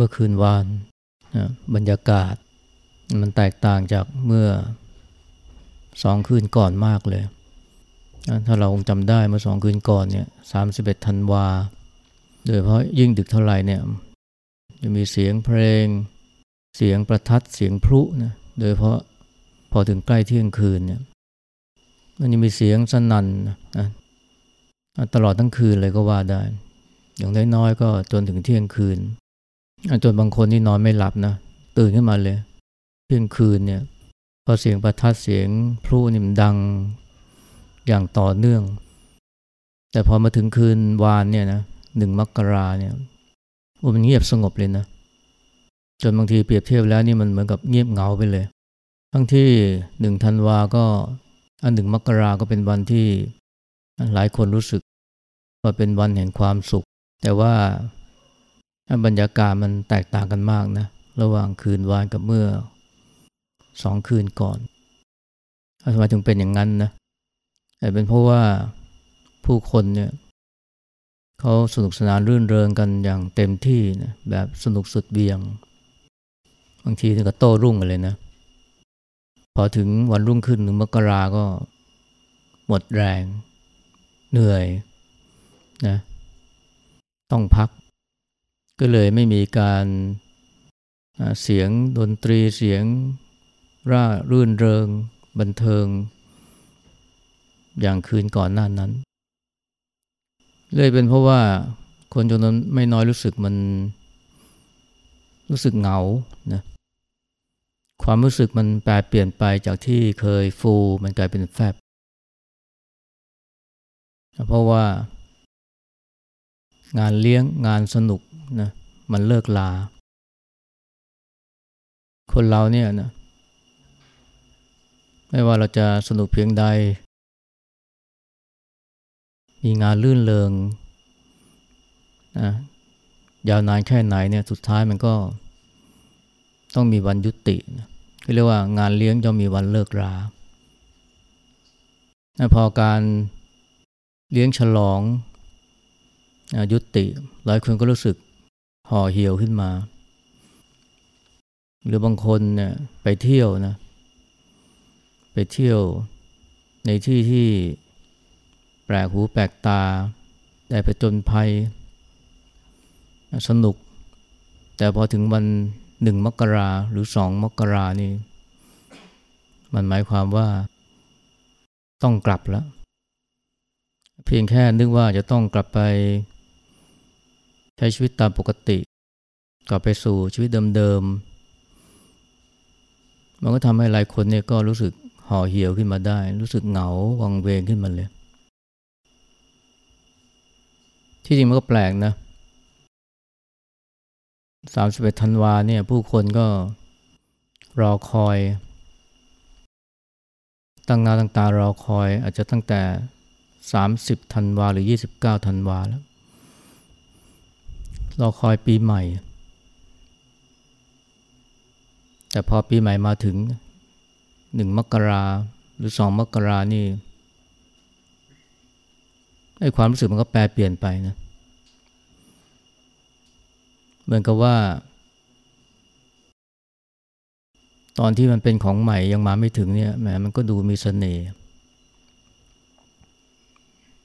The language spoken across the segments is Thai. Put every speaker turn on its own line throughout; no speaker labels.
เมื่อคืนวานนะบรรยากาศ มันแตกต่างจากเมื่อสองคืนก่อนมากเลย ถ้าเราคงจำได้เมื่อสองคืนก่อนเนี่ยสามสิบเอ็ดธันวา โดยเพราะยิ่งดึกเท่าไหร่เนี่ยจะมีเสียงเพลง เสียงประทัดเสียงพลุนะโดยเพราะพอถึงใกล้เที่ยงคืนเนี่ยมันจะมีเสียงสนั่นนะตลอดทั้งคืนเลยก็ว่าได้ อย่างน้อยๆก็จนถึงเที่ยงคืน จนบางคนนี่นอนไม่หลับนะตื่นขึ้นมาเลยเที่ยงคืนเนี่ยพอเสียงประทัดเสียงพลุนี่มันดังอย่างต่อเนื่อง แต่พอมาถึงคืนวานเนี่ยนะหนึ่งมกราเนี่ยมันเงียบสงบเลยนะจนบางทีเปรียบเทียบแล้วนี่มันเหมือนกับเงียบเหงาไปเลย ทั้งที่หนึ่งธันวาก็อันหนึ่งมกราก็เป็นวันที่หลายคนรู้สึกว่าเป็นวันแห่งความสุข แต่ว่า บรรยากาศมันแตกต่างกันมากนะ ระหว่างคืนวานกับเมื่อสองคืนก่อนทำไมถึงเป็นอย่างนั้นนะแต่เป็นเพราะว่าผู้คนเนี่ยเขาสนุกสนานรื่นเริงกันอย่างเต็มที่นะแบบสนุกสุดเบียง บางทีถึงกับโต้รุ่งกันเลยนะ พอถึงวันรุ่งขึ้นหนึ่งมกราก็หมดแรง เหนื่อยนะต้องพัก ก็เลยไม่มีการเสียงดนตรีเสียงร่ารื่นเริง บันเทิง อย่างคืนก่อนหน้านั้น เลยเป็นเพราะว่าคนจำนวนไม่น้อยรู้สึกมันรู้สึกเหงานะความรู้สึกมันแปลเปลี่ยนไปจากที่เคยฟูมันกลายเป็นแฟบ เพราะว่างานเลี้ยงงานสนุก นะมันเลิกลา คนเราเนี่ยนะไม่ว่าเราจะสนุกเพียงใด มีงานลื่นเลงนะยาวนานแค่ไหนเนี่ยสุดท้ายมันก็ต้องมีวันยุตินะเรียกว่างานเลี้ยงย่อมมีวันเลิกราพอการเลี้ยงฉลองยุติ หลายคนก็รู้สึก ห่อเหี่ยวขึ้นมา หรือบางคนเนี่ยไปเที่ยวนะ ไปเที่ยวในที่ที่แปลกหูแปลกตา ได้ไปจนภัย สนุก แต่พอถึงวันหนึ่งมกราหรือสองมกรานี่ มันหมายความว่าต้องกลับแล้ว เพียงแค่นึกว่าจะต้องกลับไป ใช้ชีวิตตามปกติ กลับไปสู่ชีวิตเดิมๆ มันก็ทำให้หลายคนเนี่ยก็รู้สึกห่อเหี่ยวขึ้นมาได้ รู้สึกเหงาวังเวงขึ้นมาเลย ที่จริงมันก็แปลกนะสามสิบเอ็ดธันวาเนี่ยผู้คนก็รอคอย ตั้งนาตั้งตารอคอย อาจจะตั้งแต่สามสิบธันวาหรือยี่สิบเก้าธันวาแล้ว รอคอยปีใหม่ แต่พอปีใหม่มาถึงหนึ่งมกราหรือสองมกรานี่ไอ้ความรู้สึกมันก็แปลเปลี่ยนไปนะเหมือนกับว่า ตอนที่มันเป็นของใหม่ยังมาไม่ถึงเนี่ยแหมมันก็ดูมีสเสน่ห์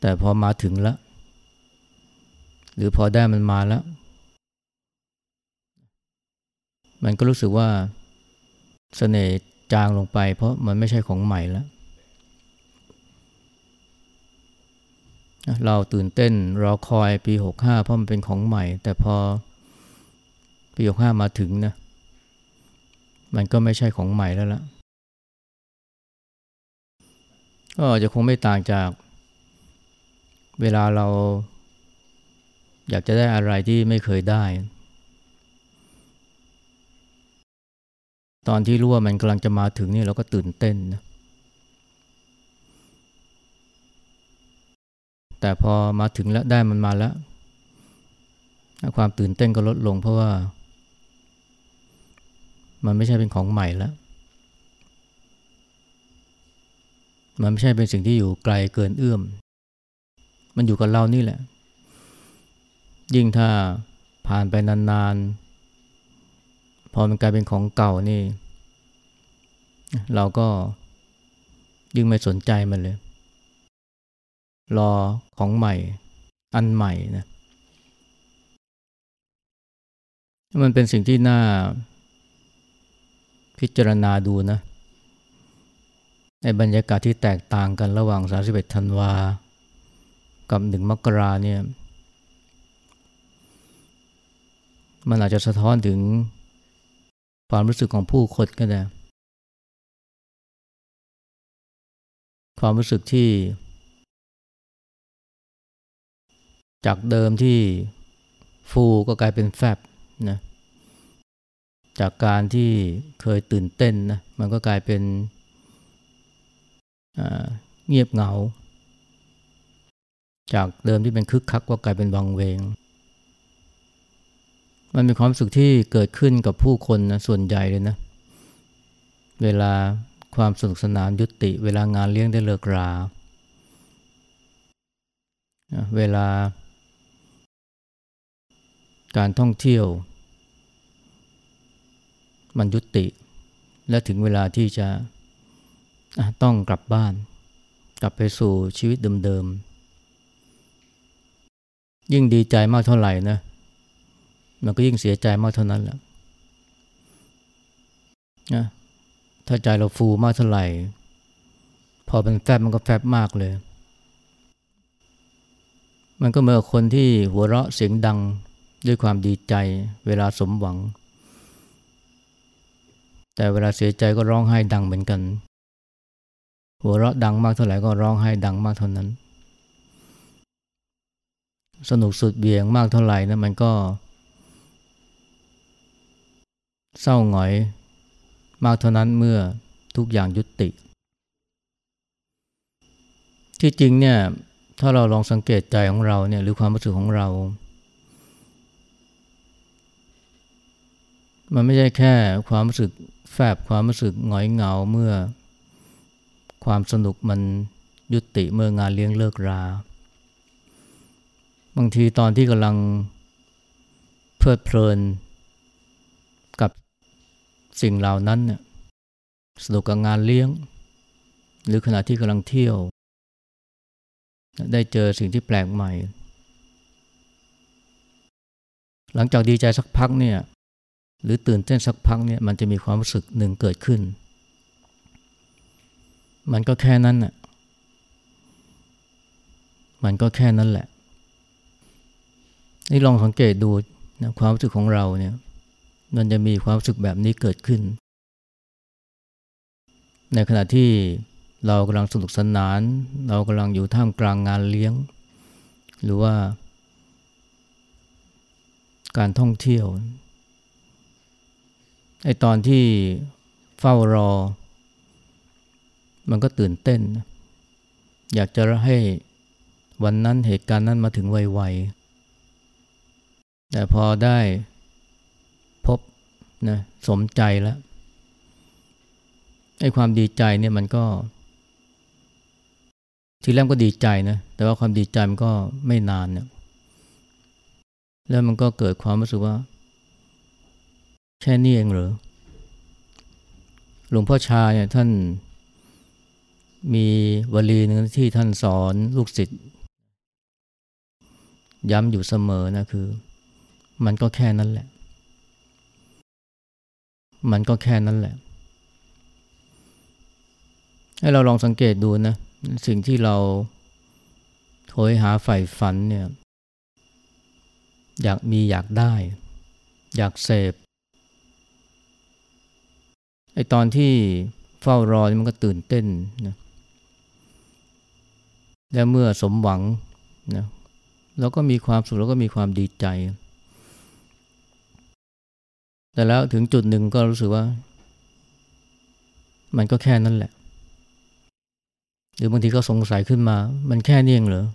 แต่พอมาถึงแล้วหรือพอได้มันมาแล้ว มันก็รู้สึกว่าสเสน่ห์จางลงไป เพราะมันไม่ใช่ของใหม่แล้วเราตื่นเต้นรอคอยปีหกห้าเพราะมันเป็นของใหม่ แต่พอปีหกห้ามาถึงนะ มันก็ไม่ใช่ของใหม่แล้วละก็จะคงไม่ต่างจากเวลาเราอยากจะได้อะไรที่ไม่เคยได้ ตอนที่รู้ว่ามันกำลังจะมาถึงนี่เราก็ตื่นเต้นนะแต่พอมาถึงแล้วได้มันมาแล้ว ความตื่นเต้นก็ลดลงเพราะว่า มันไม่ใช่เป็นของใหม่แล้ว มันไม่ใช่เป็นสิ่งที่อยู่ไกลเกินเอื้อม มันอยู่กับเรานี่แหละ ยิ่งถ้าผ่านไปนานๆ พอมันกลายเป็นของเก่านี่ เราก็ยิ่งไม่สนใจมันเลย รอของใหม่ อันใหม่นะมันเป็นสิ่งที่น่าพิจารณาดูนะในบรรยากาศที่แตกต่างกันระหว่าง 31 ธันวา กับ 1 มกราเนี่ย มันอาจจะสะท้อนถึง ความรู้สึกของผู้คนก็ได้ ความรู้สึกที่ จากเดิมที่ฟูก็กลายเป็นแฟบนะจากการที่เคยตื่นเต้นนะมันก็กลายเป็นเงียบเหงา จากเดิมที่เป็นคึกคักก็กลายเป็นวังเวง มันมีความสึกที่เกิดขึ้นกับผู้คนนะส่วนใหญ่เลยนะ เวลาความสนุกสนานยุติ เวลางานเลี้ยงได้เลิกรา เวลา การท่องเที่ยว มันยุติ และถึงเวลาที่จะต้องกลับบ้าน กลับไปสู่ชีวิตเดิมๆยิ่งดีใจมากเท่าไหร่นะ มันก็ยิ่งเสียใจมากเท่านั้นแหละนะถ้าใจเราฟูมากเท่าไหร่ พอเป็นแฟบมันก็แฟบมากเลย มันก็เหมือนคนที่หัวเราะเสียงดังด้วยความดีใจเวลาสมหวัง แต่เวลาเสียใจก็ร้องไห้ดังเหมือนกัน หัวเราะดังมากเท่าไหร่ก็ร้องไห้ดังมากเท่านั้น สนุกสุดเบี่ยงมากเท่าไหร่นะมันก็ เศร้าหงอย มากเท่านั้นเมื่อทุกอย่างยุติ ที่จริงเนี่ยถ้าเราลองสังเกตใจของเราเนี่ยหรือความรู้สึกของเรา มันไม่ใช่แค่ความรู้สึกแฝบความรู้สึกหงอยเหงาเมื่อความสนุกมันยุติเมื่องานเลี้ยงเลิกรา บางทีตอนที่กำลังเพลิดเพลิน สิ่งเหล่านั้นเนี่ยสนุกกับงานเลี้ยง หรือขณะที่กำลังเที่ยว ได้เจอสิ่งที่แปลกใหม่ หลังจากดีใจสักพักเนี่ยหรือตื่นเต้นสักพักเนี่ยมันจะมีความรู้สึกหนึ่งเกิดขึ้น มันก็แค่นั้นน่ะมันก็แค่นั้นแหละ นี่ลองสังเกตดูนะความรู้สึกของเราเนี่ย มันจะมีความรู้สึกแบบนี้เกิดขึ้น ในขณะที่เรากำลังสนุกสนาน เรากำลังอยู่ท่ามกลางงานเลี้ยง หรือว่า การท่องเที่ยวไอตอนที่เฝ้ารอ มันก็ตื่นเต้น อยากจะให้วันนั้นเหตุการณ์นั้นมาถึงไวๆแต่พอได้ นะสมใจแล้วไอ้ความดีใจเนี่ยมันก็ ทีแรกก็ดีใจนะแต่ว่าความดีใจมันก็ไม่นานเนี่ยแล้วมันก็เกิดความรู้สึกว่า แค่นี้เองเหรอหลวงพ่อชาเนี่ยท่านมีวลีหนึ่งที่ท่านสอนลูกศิษย์ย้ำอยู่เสมอนะคือ มันก็แค่นั้นแหละ มันก็แค่นั้นแหละ ให้เราลองสังเกตดูนะ สิ่งที่เราโหยหาใฝ่ฝันเนี่ย อยากมีอยากได้ อยากเสพไอตอนที่เฝ้ารอมันก็ตื่นเต้นนะและเมื่อสมหวังนะเราก็มีความสุขแล้วก็มีความดีใจ แต่แล้วถึงจุดหนึ่งก็รู้สึกว่า มันก็แค่นั้นแหละ หรือบางทีก็สงสัยขึ้นมา มันแค่นี้เองเหรอ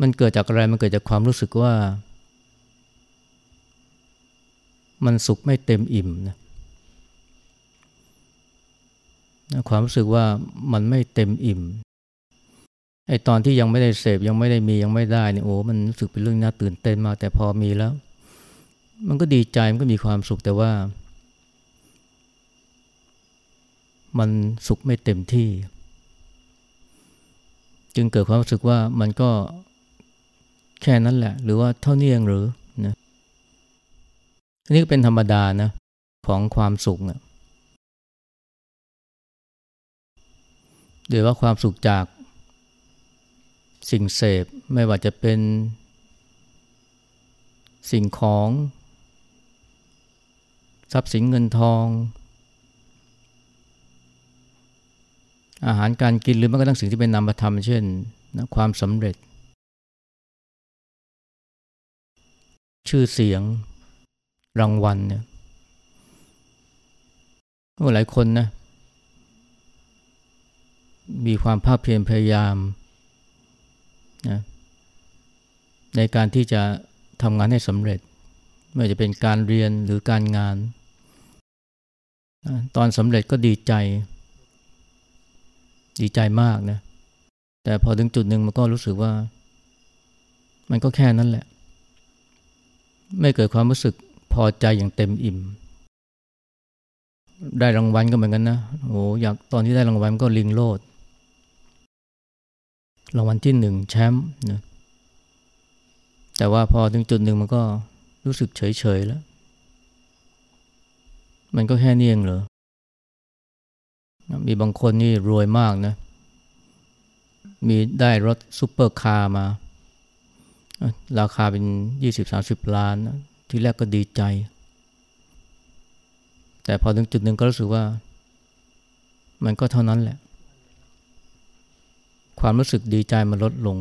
มันเกิดจากอะไร มันเกิดจากความรู้สึกว่า มันสุขไม่เต็มอิ่มนะความรู้สึกว่ามันไม่เต็มอิ่ม ไอตอนที่ยังไม่ได้เสพยังไม่ได้มียังไม่ได้เนี่ยโอ้มันรู้สึกเป็นเรื่องน่าตื่นเต้นมากแต่พอมีแล้ว มันก็ดีใจมันก็มีความสุขแต่ว่า มันสุขไม่เต็มที่ จึงเกิดความรู้สึกว่ามันก็แค่นั้นแหละ หรือว่าเท่านี้เองหรือนะนี่ก็เป็นธรรมดานะของความสุขนะหรือว่าความสุขจาก สิ่งเสพไม่ว่าจะเป็น สิ่งของ ทรัพย์สินเงินทอง อาหารการกินหรือแม้กระทั่งสิ่งที่เป็นนามธรรมเช่นนะความสำเร็จ ชื่อเสียงรางวัลเนี่ยหลายคนนะมีความภาคเพียรพยายาม นะในการที่จะทำงานให้สำเร็จ ไม่ว่าจะเป็นการเรียนหรือการงานตอนสำเร็จก็ดีใจ ดีใจมากนะ แต่พอถึงจุดหนึ่งมันก็รู้สึกว่า มันก็แค่นั้นแหละ ไม่เกิดความรู้สึกพอใจอย่างเต็มอิ่ม ได้รางวัลก็เหมือนกันนะโอ้อยากตอนที่ได้รางวัลก็ลิงโลด รางวัลที่หนึ่งแชมป์นะแต่ว่าพอถึงจุดหนึ่งมันก็รู้สึกเฉยๆแล้ว มันก็แค่นี้เองเหรอ มีบางคนนี่รวยมากนะ มีได้รถซุปเปอร์คาร์มา ราคาเป็น 20-30 ล้านนะทีแรกก็ดีใจ แต่พอถึงจุดหนึ่งก็รู้สึกว่า มันก็เท่านั้นแหละ ความรู้สึกดีใจมันลดลง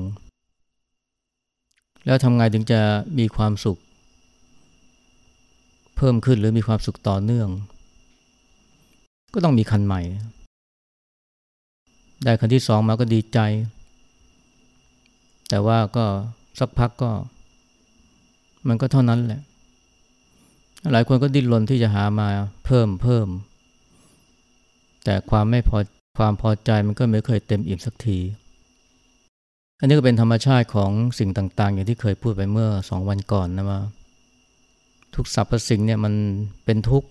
แล้วทำไงถึงจะมีความสุข เพิ่มขึ้นหรือมีความสุขต่อเนื่อง ก็ต้องมีคันใหม่ ได้คันที่สองมาก็ดีใจ แต่ว่าก็สักพักก็ มันก็เท่านั้นแหละ หลายคนก็ดิ้นรนที่จะหามาเพิ่มเพิ่ม แต่ความไม่พอ ความพอใจมันก็ไม่เคยเต็มอิ่มสักที อันนี้ก็เป็นธรรมชาติของสิ่งต่างๆ อย่างที่เคยพูดไปเมื่อสองวันก่อนนะว่าทุกสรรพสิ่งเนี่ยมันเป็นทุกข์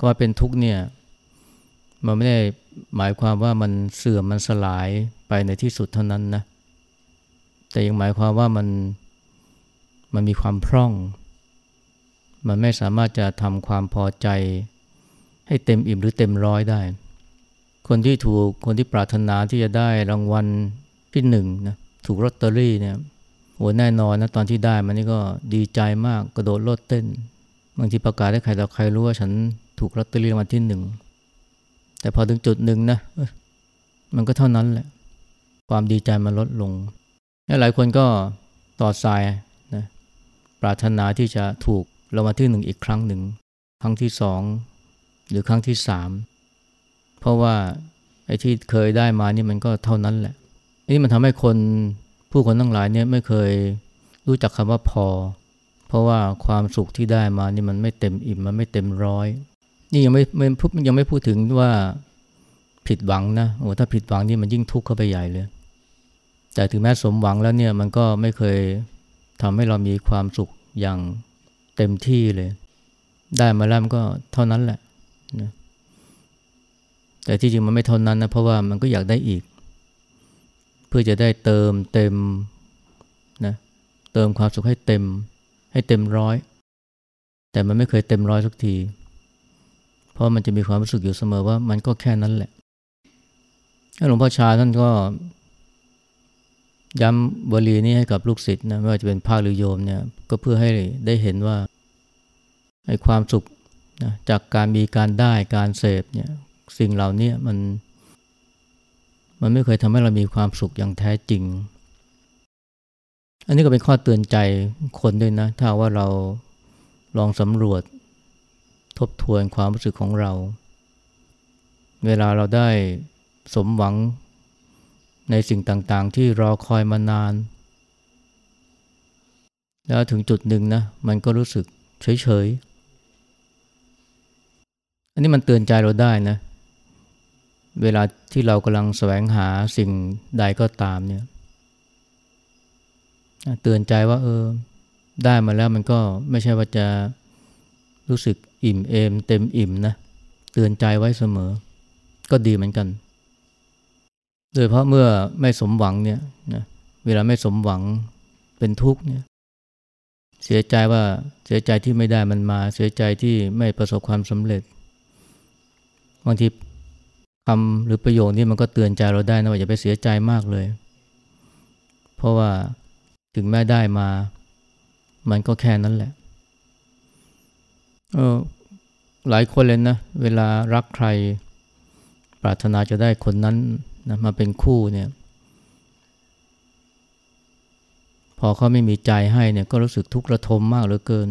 ก็เป็นทุกข์เนี่ยมันไม่ได้หมายความว่ามันเสื่อมมันสลายไปในที่สุดเท่านั้นนะแต่ยังหมายความว่ามันมันมีความพร่อง มันไม่สามารถจะทำความพอใจให้เต็มอิ่มหรือเต็มร้อยได้ คนที่ถูกคนที่ปรารถนาที่จะได้รางวัลที่หนึ่งนะถูกลอตเตอรี่เนี่ยโหแน่นอนนะตอนที่ได้มันนี่ก็ดีใจมากกระโดดโลดเต้นบางทีประกาศให้ใครต่อใครรู้ว่าฉันถูกลอตเตอรี่มางวัลที่หนึ่งแต่พอถึงจุดหนึ่งนะมันก็เท่านั้นแหละ ความดีใจมันลดลงหลายคนก็ต่อสายนะปรารถนาที่จะถูกรางวัลที่หนึ่งอีกครั้งหนึ่ง ครั้งที่สองหรือครั้งที่สาม เพราะว่าไอ้ที่เคยได้มานี่มันก็เท่านั้นแหละนี่มันทำให้คนผู้คนทั้งหลายเนี่ยไม่เคยรู้จักคำว่าพอ เพราะว่าความสุขที่ได้มานี่มันไม่เต็มอิ่มมันไม่เต็มร้อย นี่ยังไม่ไม่พูดยังไม่พูดถึงว่าผิดหวังนะโอ้ถ้าผิดหวังนี่มันยิ่งทุกข์เข้าไปใหญ่เลย แต่ถึงแม้สมหวังแล้วเนี่ยมันก็ไม่เคยทำให้เรามีความสุขอย่างเต็มที่เลย ได้มาแล้วมันก็เท่านั้นแหละนะ แต่ที่จริงมันไม่เท่านั้นนะเพราะว่ามันก็อยากได้อีก เพื่อจะได้เติมเต็มนะเติมความสุขให้เต็มให้เต็มร้อย แต่มันไม่เคยเต็มร้อยสักที เพราะมันจะมีความรู้สึกอยู่เสมอว่ามันก็แค่นั้นแหละหลวงพ่อชาท่านก็ ย้ำบรีนี้ให้กับลูกศิษย์นะไม่ว่าจะเป็นภาคหรือโยมเนี่ยก็เพื่อให้ได้เห็นว่าไอ้ความสุขนะจากการมีการได้การเสพเนี่ย สิ่งเหล่านี้มัน มันไม่เคยทำให้เรามีความสุขอย่างแท้จริง อันนี้ก็เป็นข้อเตือนใจคนด้วยนะ ถ้าว่าเราลองสำรวจทบทวนความรู้สึกของเรา เวลาเราได้สมหวังในสิ่งต่างๆ ที่รอคอยมานาน แล้วถึงจุดหนึ่งนะ มันก็รู้สึกเฉยๆ อันนี้มันเตือนใจเราได้นะ เวลาที่เรากำลังแสวงหาสิ่งใดก็ตามเนี่ยเตือนใจว่าเออได้มาแล้วมันก็ไม่ใช่ว่าจะรู้สึกอิ่มเอมเต็มอิ่มนะเตือนใจไว้เสมอ ก็ดีเหมือนกัน โดยเพราะเมื่อไม่สมหวังเนี่ยนะเวลาไม่สมหวังเป็นทุกข์เนี่ยเสียใจว่าเสียใจที่ไม่ได้มันมา เสียใจที่ไม่ประสบความสำเร็จบางที คำหรือประโยคนี้มันก็เตือนใจเราได้นะว่าอย่าไปเสียใจมากเลย เพราะว่าถึงแม้ได้มา มันก็แค่นั้นแหละเออหลายคนเลยนะ เวลารักใคร ปรารถนาจะได้คนนั้นนะมาเป็นคู่เนี่ย พอเขาไม่มีใจให้เนี่ยก็รู้สึกทุกข์ระทมมากเหลือเกิน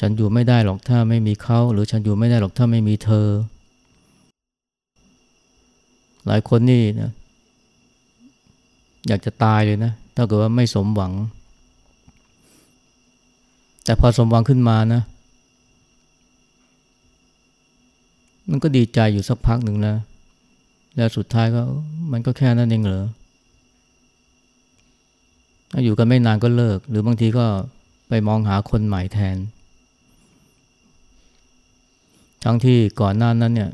ฉันอยู่ไม่ได้หรอกถ้าไม่มีเขาหรือฉันอยู่ไม่ได้หรอกถ้าไม่มีเธอ หลายคนนี่นะอยากจะตายเลยนะถ้าเกิดว่าไม่สมหวัง แต่พอสมหวังขึ้นมานะ มันก็ดีใจอยู่สักพักหนึ่งนะแล้วสุดท้ายก็มันก็แค่นั้นเองเหรออยู่กันไม่นานก็เลิก หรือบางทีก็ไปมองหาคนใหม่แทน ทั้งที่ก่อนหน้านั้นเนี่ย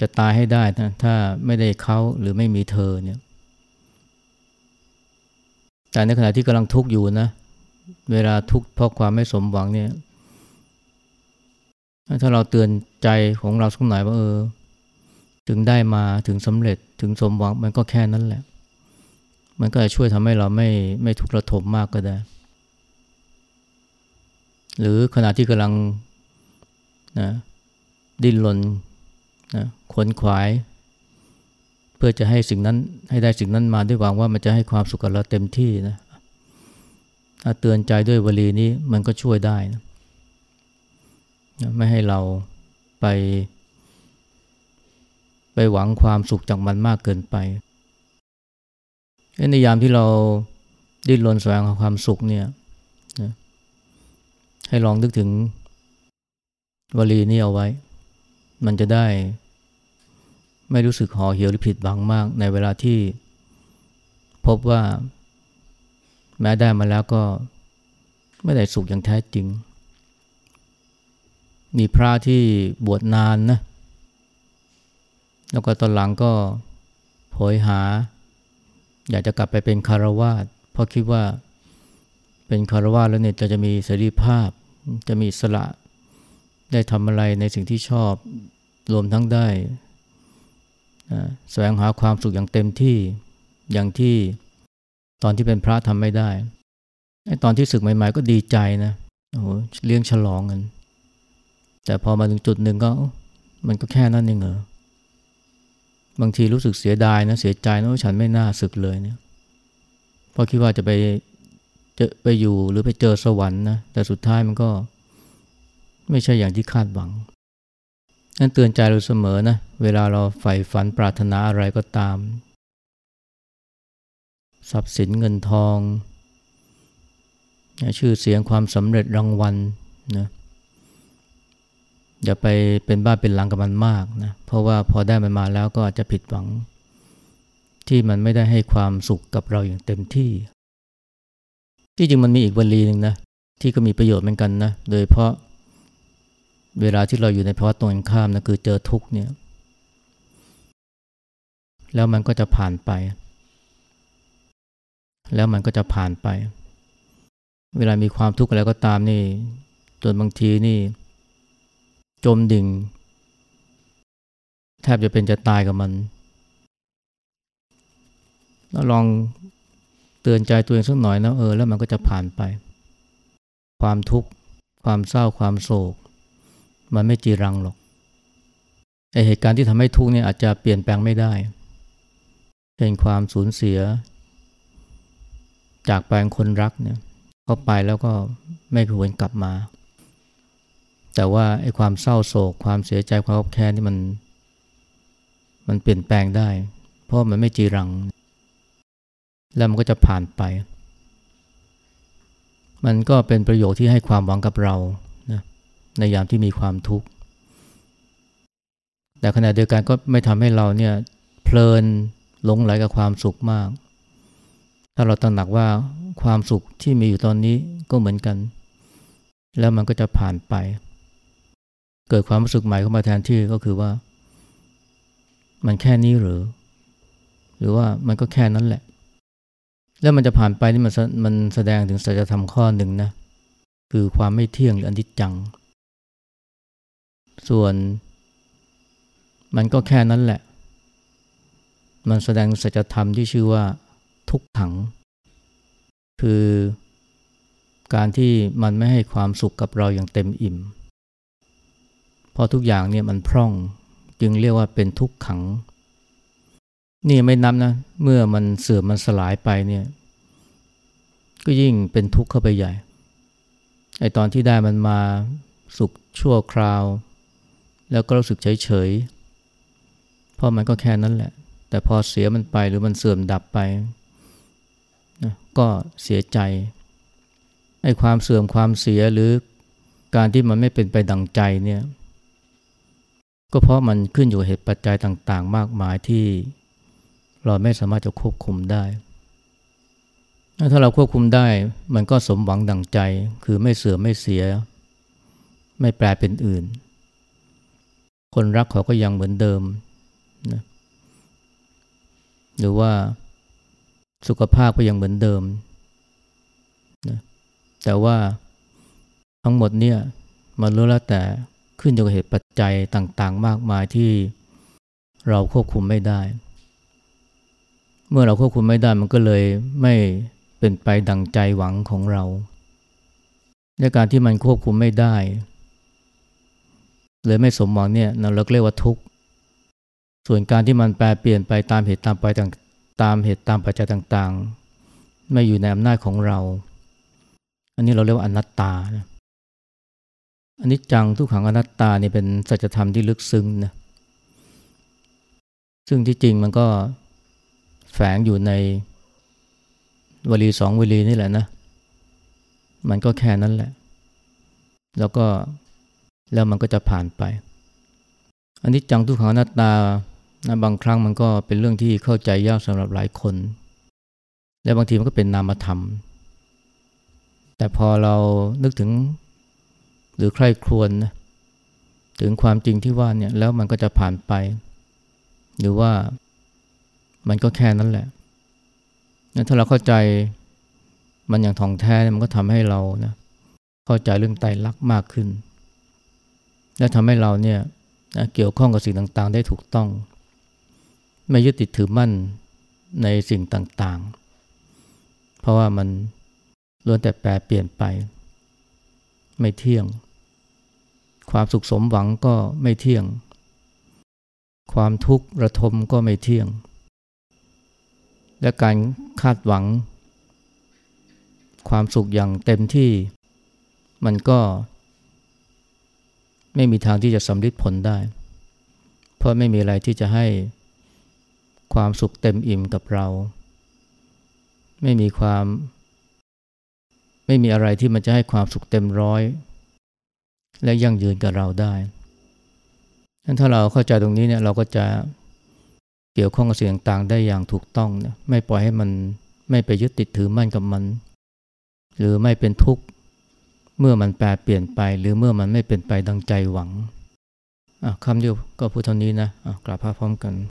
จะตายให้ได้นะถ้าไม่ได้เขาหรือไม่มีเธอเนี่ย แต่ในขณะที่กำลังทุกข์อยู่นะ เวลาทุกข์เพราะความไม่สมหวังเนี่ยถ้าเราเตือนใจของเราสักหน่อยว่าเออ ถึงได้มาถึงสำเร็จถึงสมหวังมันก็แค่นั้นแหละ มันก็จะช่วยทำให้เราไม่ไม่ทุกข์ระทมมากก็ได้ หรือขณะที่กำลังนะ ดิ้นรนนะขวนขวาย เพื่อจะให้สิ่งนั้นให้ได้สิ่งนั้นมาด้วยหวังว่ามันจะให้ความสุขกับเราเต็มที่นะถ้าเตือนใจด้วยวลีนี้มันก็ช่วยได้นะไม่ให้เราไป ไปหวังความสุขจากมันมากเกินไปในยามที่เราดิ้นรนแสวงหาความสุขเนี่ยนะให้ลองนึกถึงวลีนี้เอาไว้ มันจะได้ ไม่รู้สึกห่อเหี่ยวหรือผิดหวังมาก ในเวลาที่พบว่า แม้ได้มาแล้วก็ไม่ได้สุขอย่างแท้จริง มีพระที่บวชนานนะ แล้วก็ตอนหลังก็โผยหา อยากจะกลับไปเป็นคารวาสเพราะคิดว่าเป็นคารวาสแล้วเนี่ยจะจะมีเสรีภาพ จะมีสละ ได้ทำอะไรในสิ่งที่ชอบรวมทั้งได้แสวงหาความสุขอย่างเต็มที่อย่างที่ตอนที่เป็นพระทำไม่ได้ไอ้ตอนที่ศึกใหม่ ๆ ก็ดีใจนะโอ้โหเลี้ยงฉลองกัน แต่พอมาถึงจุดหนึ่งก็มันก็แค่นั้นเองเหรอบางทีรู้สึกเสียดายนะเสียใจนะว่าฉันไม่น่าศึกเลยเนี่ยเพราะคิดว่าจะไปจะไปอยู่หรือไปเจอสวรรค์นะแต่สุดท้ายมันก็ ไม่ใช่อย่างที่คาดหวังนั่นเตือนใจเราเสมอนะเวลาเราใฝ่ฝันปรารถนาอะไรก็ตาม ทรัพย์สินเงินทอง ชื่อเสียงความสำเร็จรางวัลนะอย่าไปเป็นบ้าเป็นหลังกับมันมากนะเพราะว่าพอได้มันมาแล้วก็อาจจะผิดหวัง ที่มันไม่ได้ให้ความสุขกับเราอย่างเต็มที่ ที่จริงมันมีอีกวลีหนึ่งนะที่ก็มีประโยชน์เหมือนกันนะโดยเพราะ เวลาที่เราอยู่ในภาวะตรงข้ามนะคือเจอทุกเนี่ยแล้วมันก็จะผ่านไป แล้วมันก็จะผ่านไป เวลามีความทุกข์อะไรก็ตามนี่จนบางทีนี่ จมดิ่ง แทบจะเป็นจะตายกับมันแล้วลองเตือนใจตัวเองสักหน่อยนะเออ แล้วมันก็จะผ่านไป ความทุกข์ ความเศร้าความโศก มันไม่จีรังหรอกไอเหตุการณ์ที่ทำให้ทุกข์เนี่ยอาจจะเปลี่ยนแปลงไม่ได้เป็นความสูญเสีย จากแปลงคนรักเนี่ยเขาไปแล้วก็ไม่ควรกลับมา แต่ว่าไอ้ความเศร้าโศก ความเสียใจความแค้นนี่มัน มันเปลี่ยนแปลงได้ เพราะมันไม่จีรัง แล้วมันก็จะผ่านไป มันก็เป็นประโยชน์ที่ให้ความหวังกับเรา ในยามที่มีความทุกข์ แต่ขณะเดียวกันก็ไม่ทำให้เราเนี่ยเพลินหลงไหลกับความสุขมาก ถ้าเราตระหนักว่าความสุขที่มีอยู่ตอนนี้ก็เหมือนกัน แล้วมันก็จะผ่านไป เกิดความรู้สึกใหม่เข้ามาแทนที่ก็คือว่า มันแค่นี้หรือ หรือว่ามันก็แค่นั้นแหละ แล้วมันจะผ่านไปนี่มันมันแสดงถึงสัจธรรมข้อหนึ่งนะ คือความไม่เที่ยงหรืออนิจจัง ส่วน มันก็แค่นั้นแหละ มันแสดงสัจธรรมที่ชื่อว่าทุกขัง คือการที่มันไม่ให้ความสุขกับเราอย่างเต็มอิ่ม เพราะทุกอย่างเนี่ยมันพร่องจึงเรียกว่าเป็นทุกขัง นี่ไม่นับนะ เมื่อมันเสื่อมมันสลายไปเนี่ย ก็ยิ่งเป็นทุกข์เข้าไปใหญ่ไอตอนที่ได้มันมาสุขชั่วคราว แล้วก็รู้สึกเฉยเฉยเพราะมันก็แค่นั้นแหละ แต่พอเสียมันไปหรือมันเสื่อมดับไปนะก็เสียใจไอ้ความเสื่อมความเสียหรือการที่มันไม่เป็นไปดังใจเนี่ย ก็เพราะมันขึ้นอยู่เหตุปัจจัยต่าง ๆ มากมายที่เราไม่สามารถจะควบคุมได้ ถ้าเราควบคุมได้มันก็สมหวังดังใจ คือไม่เสื่อมไม่เสีย ไม่แปลเป็นอื่น คนรักเขาก็ยังเหมือนเดิมนะหรือว่าสุขภาพก็ยังเหมือนเดิมนะแต่ว่าทั้งหมดเนี่ยมันรู้แล้วแต่ขึ้นอยู่กับเหตุปัจจัยต่างๆ มากมายที่เราควบคุมไม่ได้ เมื่อเราควบคุมไม่ได้มันก็เลยไม่เป็นไปดังใจหวังของเราในการที่มันควบคุมไม่ได้ เลยไม่สมหวังเนี่ยเราเรียกว่าทุกข์ส่วนการที่มันแปลเปลี่ยนไปตามเหตุตามไปต่างตามเหตุตามปัจจัยต่างๆ ไม่อยู่ในอำนาจของเรา อันนี้เราเรียกว่าอนัตตานะอันนี้จังทุกขังอนัตตานี่เป็นสัจธรรมที่ลึกซึ้งนะซึ่งที่จริงมันก็แฝงอยู่ในวลีสองวลีนี่แหละนะ มันก็แค่นั้นแหละ แล้วก็ แล้วมันก็จะผ่านไป อันนี้จังทุกขังอนัตตานะบางครั้งมันก็เป็นเรื่องที่เข้าใจยากสำหรับหลายคน และบางทีมันก็เป็นนามธรรม แต่พอเรานึกถึงหรือใครครวญนะถึงความจริงที่ว่าเนี่ยแล้วมันก็จะผ่านไป หรือว่ามันก็แค่นั้นแหละถ้าเราเข้าใจมันอย่างท่องแท้มันก็ทำให้เรานะเข้าใจเรื่องไตรลักษณ์มากขึ้น และทำให้เราเนี่ยเกี่ยวข้องกับสิ่งต่างๆ ได้ถูกต้อง ไม่ยึดติดถือมั่นในสิ่งต่างๆ เพราะว่ามันล้วนแต่แปรเปลี่ยนไป ไม่เที่ยง ความสุขสมหวังก็ไม่เที่ยง ความทุกข์ระทมก็ไม่เที่ยง และการคาดหวัง ความสุขอย่างเต็มที่ มันก็ ไม่มีทางที่จะสำลิดผลได้ เพราะไม่มีอะไรที่จะให้ความสุขเต็มอิ่มกับเรา ไม่มีความ ไม่มีอะไรที่มันจะให้ความสุขเต็มร้อย และยั่งยืนกับเราได้นั้นถ้าเราเข้าใจตรงนี้เนี่ยเราก็จะเกี่ยวข้องกับสิ่งต่างๆได้อย่างถูกต้องนะไม่ปล่อยให้มันไม่ไปยึดติดถือมั่นกับมัน หรือไม่เป็นทุกข์ เมื่อมันแปรเปลี่ยนไปหรือเมื่อมันไม่เป็นไปดังใจหวังคำเดียวก็พูดเท่านี้นะะกราบพระพร้อมกัน